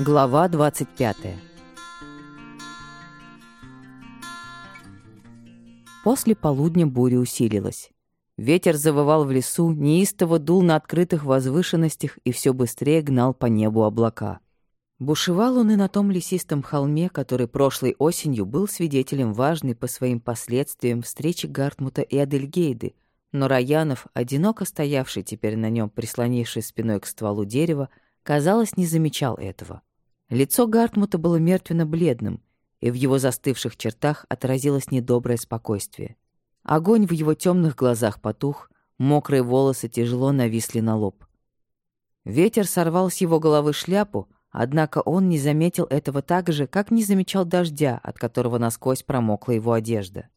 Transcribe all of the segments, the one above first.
Глава 25 После полудня буря усилилась. Ветер завывал в лесу, неистово дул на открытых возвышенностях и все быстрее гнал по небу облака. Бушевал он и на том лесистом холме, который прошлой осенью был свидетелем важной по своим последствиям встречи Гартмута и Адельгейды, но Раянов, одиноко стоявший теперь на нем, прислонившись спиной к стволу дерева, казалось, не замечал этого. Лицо Гартмута было мертвенно-бледным, и в его застывших чертах отразилось недоброе спокойствие. Огонь в его темных глазах потух, мокрые волосы тяжело нависли на лоб. Ветер сорвал с его головы шляпу, Однако он не заметил этого так же, как не замечал дождя, от которого насквозь промокла его одежда.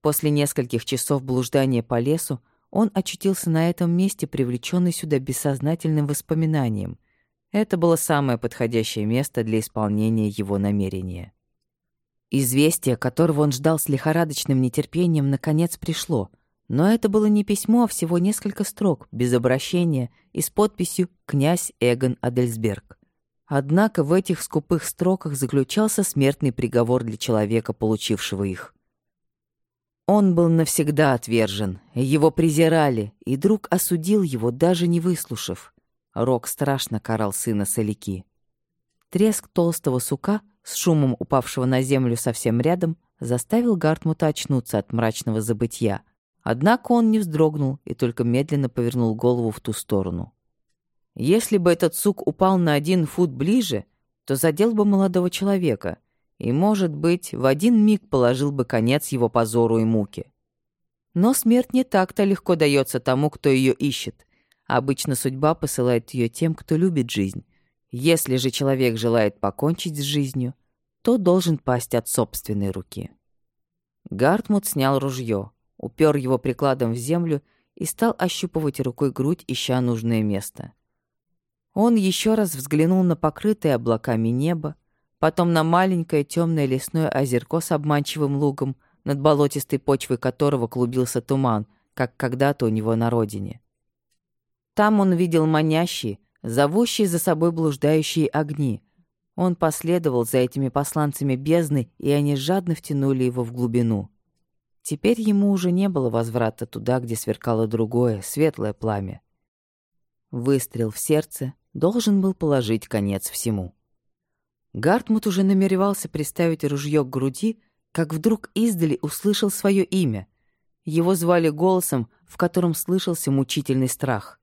После нескольких часов блуждания по лесу он очутился на этом месте, привлеченный сюда бессознательным воспоминанием. Это было самое подходящее место для исполнения его намерения. Известие, которого он ждал с лихорадочным нетерпением, наконец пришло. Но это было не письмо, а всего несколько строк, без обращения и с подписью «Князь Эгон Адельсберг». Однако в этих скупых строках заключался смертный приговор для человека, получившего их. Он был навсегда отвержен, его презирали, и друг осудил его, даже не выслушав. Рок страшно карал сына Соляки. Треск толстого сука, с шумом упавшего на землю совсем рядом, заставил Гартмута очнуться от мрачного забытья. Однако он не вздрогнул и только медленно повернул голову в ту сторону. Если бы этот сук упал на один фут ближе, то задел бы молодого человека и, может быть, в один миг положил бы конец его позору и муке. Но смерть не так-то легко дается тому, кто ее ищет. Обычно судьба посылает ее тем, кто любит жизнь. Если же человек желает покончить с жизнью, то должен пасть от собственной руки. Гартмут снял ружье, упер его прикладом в землю и стал ощупывать рукой грудь, ища нужное место. Он еще раз взглянул на покрытое облаками небо, потом на маленькое темное лесное озерко с обманчивым лугом, над болотистой почвой которого клубился туман, как когда-то у него на родине. Там он видел манящие, зовущие за собой блуждающие огни. Он последовал за этими посланцами бездны, и они жадно втянули его в глубину. Теперь ему уже не было возврата туда, где сверкало другое, светлое пламя. Выстрел в сердце, должен был положить конец всему. Гартмут уже намеревался приставить ружье к груди, как вдруг издали услышал свое имя. Его звали голосом, в котором слышался мучительный страх.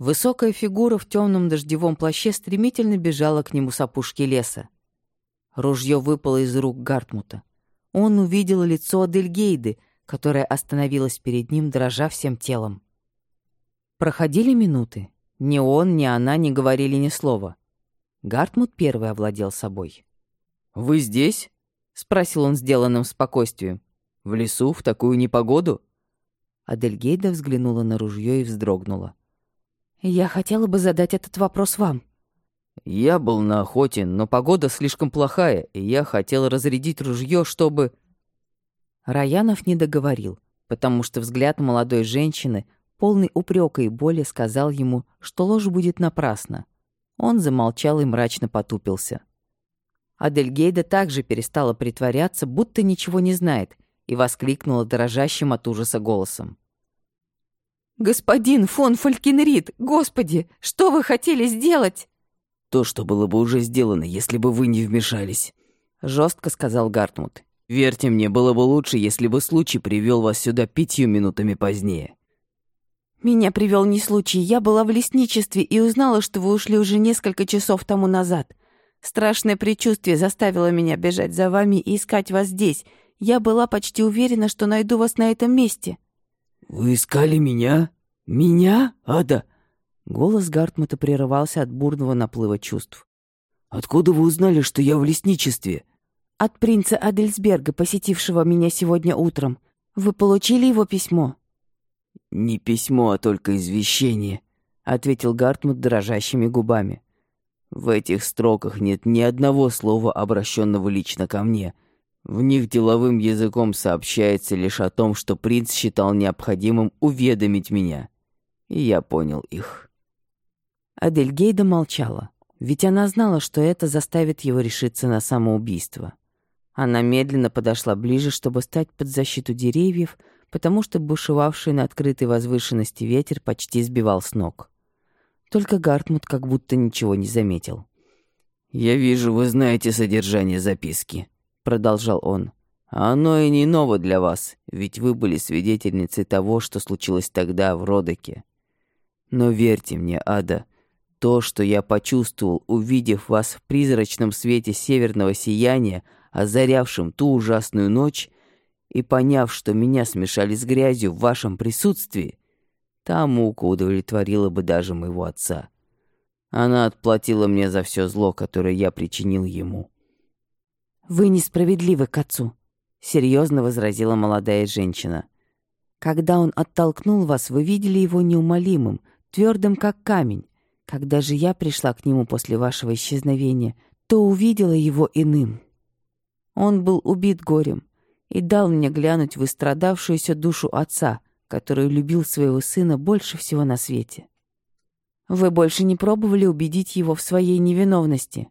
Высокая фигура в темном дождевом плаще стремительно бежала к нему с опушки леса. Ружье выпало из рук Гартмута. Он увидел лицо Адельгейды, которая остановилась перед ним, дрожа всем телом. Проходили минуты. Ни он, ни она не говорили ни слова. Гартмут первый овладел собой. «Вы здесь?» — спросил он сделанным спокойствием. «В лесу, в такую непогоду?» Адельгейда взглянула на ружье и вздрогнула. «Я хотела бы задать этот вопрос вам». «Я был на охоте, но погода слишком плохая, и я хотел разрядить ружье, чтобы...» Раянов не договорил, потому что взгляд молодой женщины полный упрека и боли, сказал ему, что ложь будет напрасна. Он замолчал и мрачно потупился. Адельгейда также перестала притворяться, будто ничего не знает, и воскликнула дрожащим от ужаса голосом. «Господин фон Фалькенрид, господи, что вы хотели сделать?» «То, что было бы уже сделано, если бы вы не вмешались», — жестко сказал Гартмут. «Верьте мне, было бы лучше, если бы случай привел вас сюда пятью минутами позднее». «Меня привел не случай. Я была в лесничестве и узнала, что вы ушли уже несколько часов тому назад. Страшное предчувствие заставило меня бежать за вами и искать вас здесь. Я была почти уверена, что найду вас на этом месте». «Вы искали меня? Меня, Ада?» Голос Гартмута прерывался от бурного наплыва чувств. «Откуда вы узнали, что я в лесничестве?» «От принца Адельсберга, посетившего меня сегодня утром. Вы получили его письмо?» «Не письмо, а только извещение», — ответил Гартмут дрожащими губами. «В этих строках нет ни одного слова, обращенного лично ко мне. В них деловым языком сообщается лишь о том, что принц считал необходимым уведомить меня. И я понял их». Адельгейда молчала. Ведь она знала, что это заставит его решиться на самоубийство. Она медленно подошла ближе, чтобы стать под защиту деревьев, потому что бушевавший на открытой возвышенности ветер почти сбивал с ног. Только Гартмут как будто ничего не заметил. «Я вижу, вы знаете содержание записки», — продолжал он. «А оно и не ново для вас, ведь вы были свидетельницей того, что случилось тогда в Родоке. Но верьте мне, Ада, то, что я почувствовал, увидев вас в призрачном свете северного сияния, озарявшем ту ужасную ночь, и поняв, что меня смешали с грязью в вашем присутствии, та мука удовлетворила бы даже моего отца. Она отплатила мне за все зло, которое я причинил ему. «Вы несправедливы к отцу», — серьезно возразила молодая женщина. «Когда он оттолкнул вас, вы видели его неумолимым, твердым как камень. Когда же я пришла к нему после вашего исчезновения, то увидела его иным. Он был убит горем и дал мне глянуть в истрадавшуюся душу отца, который любил своего сына больше всего на свете. Вы больше не пробовали убедить его в своей невиновности?»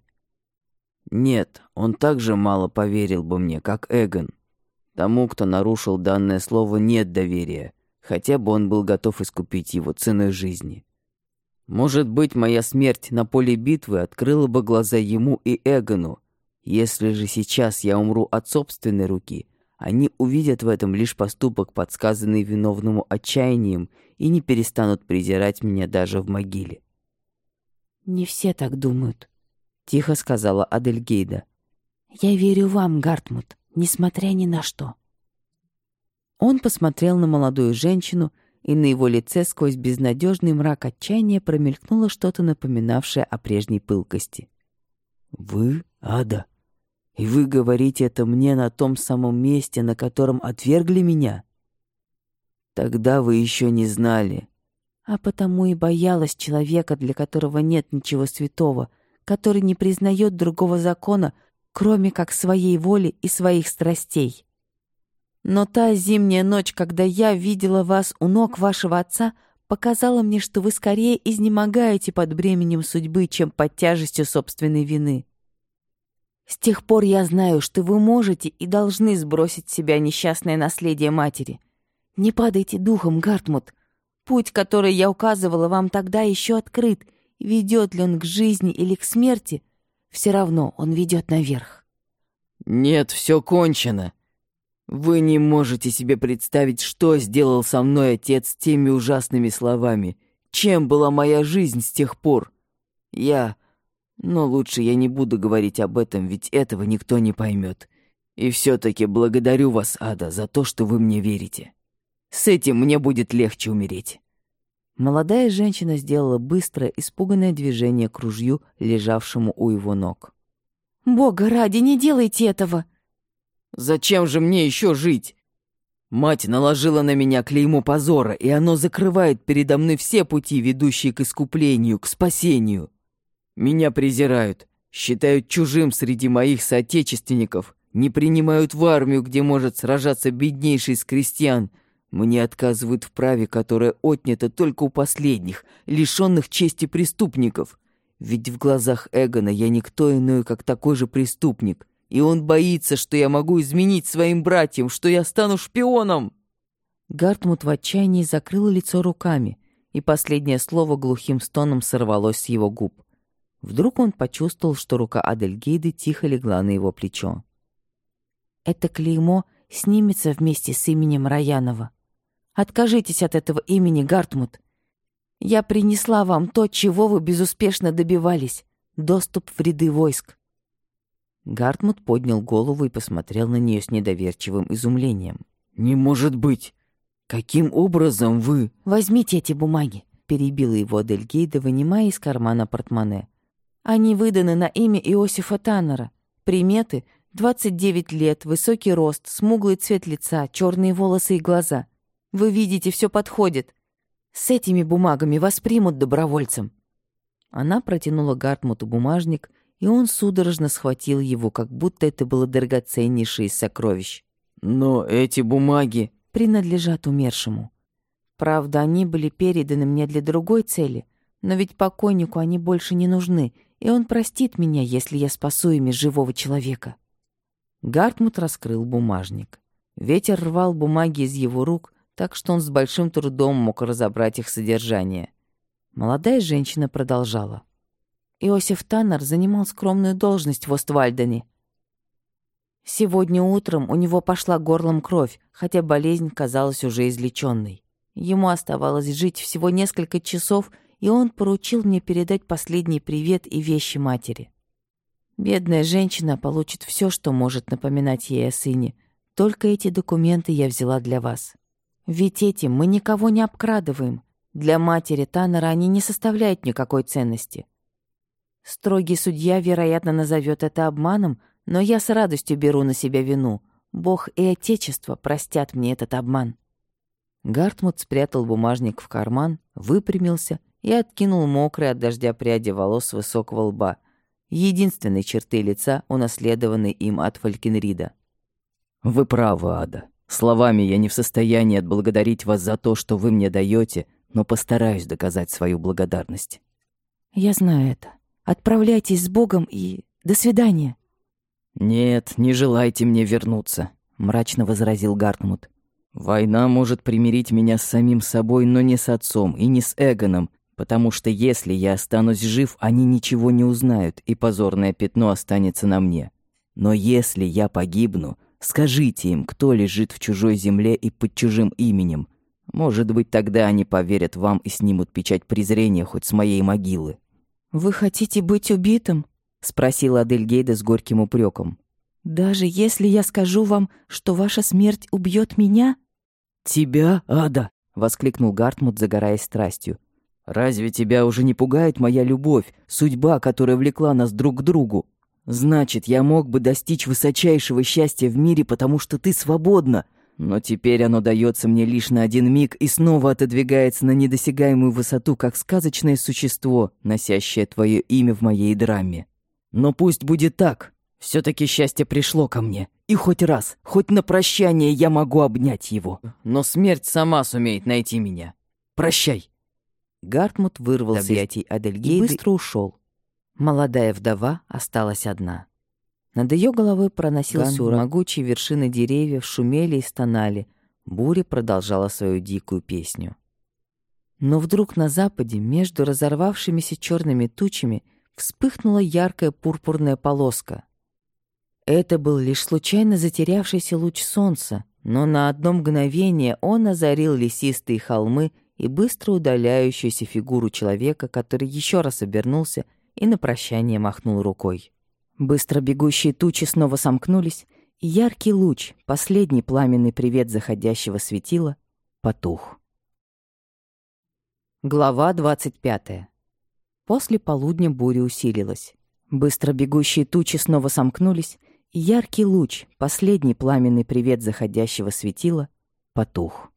«Нет, он так же мало поверил бы мне, как Эгон. Тому, кто нарушил данное слово, нет доверия, хотя бы он был готов искупить его ценой жизни. Может быть, моя смерть на поле битвы открыла бы глаза ему и Эгону. Если же сейчас я умру от собственной руки, они увидят в этом лишь поступок, подсказанный виновному отчаянием, и не перестанут презирать меня даже в могиле. «Не все так думают», — тихо сказала Адельгейда. «Я верю вам, Гартмут, несмотря ни на что». Он посмотрел на молодую женщину, и на его лице сквозь безнадежный мрак отчаяния промелькнуло что-то напоминавшее о прежней пылкости. «Вы, Ада?» И вы говорите это мне на том самом месте, на котором отвергли меня? Тогда вы еще не знали. А потому и боялась человека, для которого нет ничего святого, который не признает другого закона, кроме как своей воли и своих страстей. Но та зимняя ночь, когда я видела вас у ног вашего отца, показала мне, что вы скорее изнемогаете под бременем судьбы, чем под тяжестью собственной вины. С тех пор я знаю, что вы можете и должны сбросить с себя несчастное наследие матери. Не падайте духом, Гартмут. Путь, который я указывала вам тогда, еще открыт. Ведет ли он к жизни или к смерти, все равно он ведет наверх. Нет, все кончено. Вы не можете себе представить, что сделал со мной отец теми ужасными словами. Чем была моя жизнь с тех пор? Я но лучше я не буду говорить об этом, ведь этого никто не поймет. И все-таки благодарю вас, Ада, за то, что вы мне верите. С этим мне будет легче умереть». Молодая женщина сделала быстрое, испуганное движение к ружью, лежавшему у его ног. «Бога ради, не делайте этого!» «Зачем же мне еще жить? Мать наложила на меня клеймо позора, и оно закрывает передо мной все пути, ведущие к искуплению, к спасению. Меня презирают, считают чужим среди моих соотечественников, не принимают в армию, где может сражаться беднейший из крестьян. Мне отказывают в праве, которое отнято только у последних, лишенных чести преступников. Ведь в глазах Эгона я никто иной, как такой же преступник. И он боится, что я могу изменить своим братьям, что я стану шпионом. Гартмут в отчаянии закрыл лицо руками, и последнее слово глухим стоном сорвалось с его губ. Вдруг он почувствовал, что рука Адельгейды тихо легла на его плечо. «Это клеймо снимется вместе с именем Раянова. Откажитесь от этого имени, Гартмут. Я принесла вам то, чего вы безуспешно добивались — доступ в ряды войск». Гартмут поднял голову и посмотрел на нее с недоверчивым изумлением. «Не может быть! Каким образом вы...» «Возьмите эти бумаги», — перебила его Адельгейда, вынимая из кармана портмоне. Они выданы на имя Иосифа Таннера. Приметы — 29 лет, высокий рост, смуглый цвет лица, черные волосы и глаза. Вы видите, все подходит. С этими бумагами вас примут добровольцем». Она протянула Гартмуту бумажник, и он судорожно схватил его, как будто это было драгоценнейшее из сокровищ. «Но эти бумаги...» «Принадлежат умершему. Правда, они были переданы мне для другой цели, но ведь покойнику они больше не нужны, и он простит меня, если я спасу ими живого человека». Гартмут раскрыл бумажник. Ветер рвал бумаги из его рук, так что он с большим трудом мог разобрать их содержание. Молодая женщина продолжала. Иосиф Таннер занимал скромную должность в Оствальдене. Сегодня утром у него пошла горлом кровь, хотя болезнь казалась уже излеченной. Ему оставалось жить всего несколько часов, и он поручил мне передать последний привет и вещи матери. Бедная женщина получит все, что может напоминать ей о сыне. Только эти документы я взяла для вас. Ведь этим мы никого не обкрадываем. Для матери Таннера они не составляют никакой ценности. Строгий судья, вероятно, назовет это обманом, но я с радостью беру на себя вину. Бог и Отечество простят мне этот обман. Гартмут спрятал бумажник в карман, выпрямился и откинул мокрые от дождя пряди волос с высокого лба, единственной черты лица, унаследованной им от Фалькенрида. «Вы правы, Ада. Словами я не в состоянии отблагодарить вас за то, что вы мне даете, но постараюсь доказать свою благодарность». «Я знаю это. Отправляйтесь с Богом и... До свидания». «Нет, не желайте мне вернуться», — мрачно возразил Гартмут. «Война может примирить меня с самим собой, но не с отцом и не с Эгоном, потому что если я останусь жив, они ничего не узнают, и позорное пятно останется на мне. Но если я погибну, Скажите им, кто лежит в чужой земле и под чужим именем. Может быть, тогда они поверят вам и снимут печать презрения хоть с моей могилы». «Вы хотите быть убитым?» — спросила Адельгейда с горьким упреком. «Даже если я скажу вам, что ваша смерть убьет меня?» «Тебя, Ада!» — воскликнул Гартмут, загораясь страстью. «Разве тебя уже не пугает моя любовь, судьба, которая влекла нас друг к другу? Значит, я мог бы достичь высочайшего счастья в мире, потому что ты свободна. Но теперь оно дается мне лишь на один миг и снова отодвигается на недосягаемую высоту, как сказочное существо, носящее твое имя в моей драме. Но пусть будет так. все таки счастье пришло ко мне. И хоть раз, хоть на прощание я могу обнять его. Но смерть сама сумеет найти меня. Прощай. Гартмут вырвался из объятий Адельгейды и быстро ушел. Молодая вдова осталась одна. Над ее головой проносился ураган. Могучие вершины деревьев шумели и стонали. Буря продолжала свою дикую песню. Но вдруг на западе, между разорвавшимися черными тучами, вспыхнула яркая пурпурная полоска. Это был лишь случайно затерявшийся луч солнца, но на одно мгновение он озарил лесистые холмы и быстро удаляющуюся фигуру человека, который еще раз обернулся — и на прощание махнул рукой. Быстро бегущие тучи снова сомкнулись, и яркий луч, последний пламенный привет заходящего светила, потух. Глава двадцать пятая. После полудня буря усилилась. Быстро бегущие тучи снова сомкнулись, и яркий луч, последний пламенный привет заходящего светила, потух.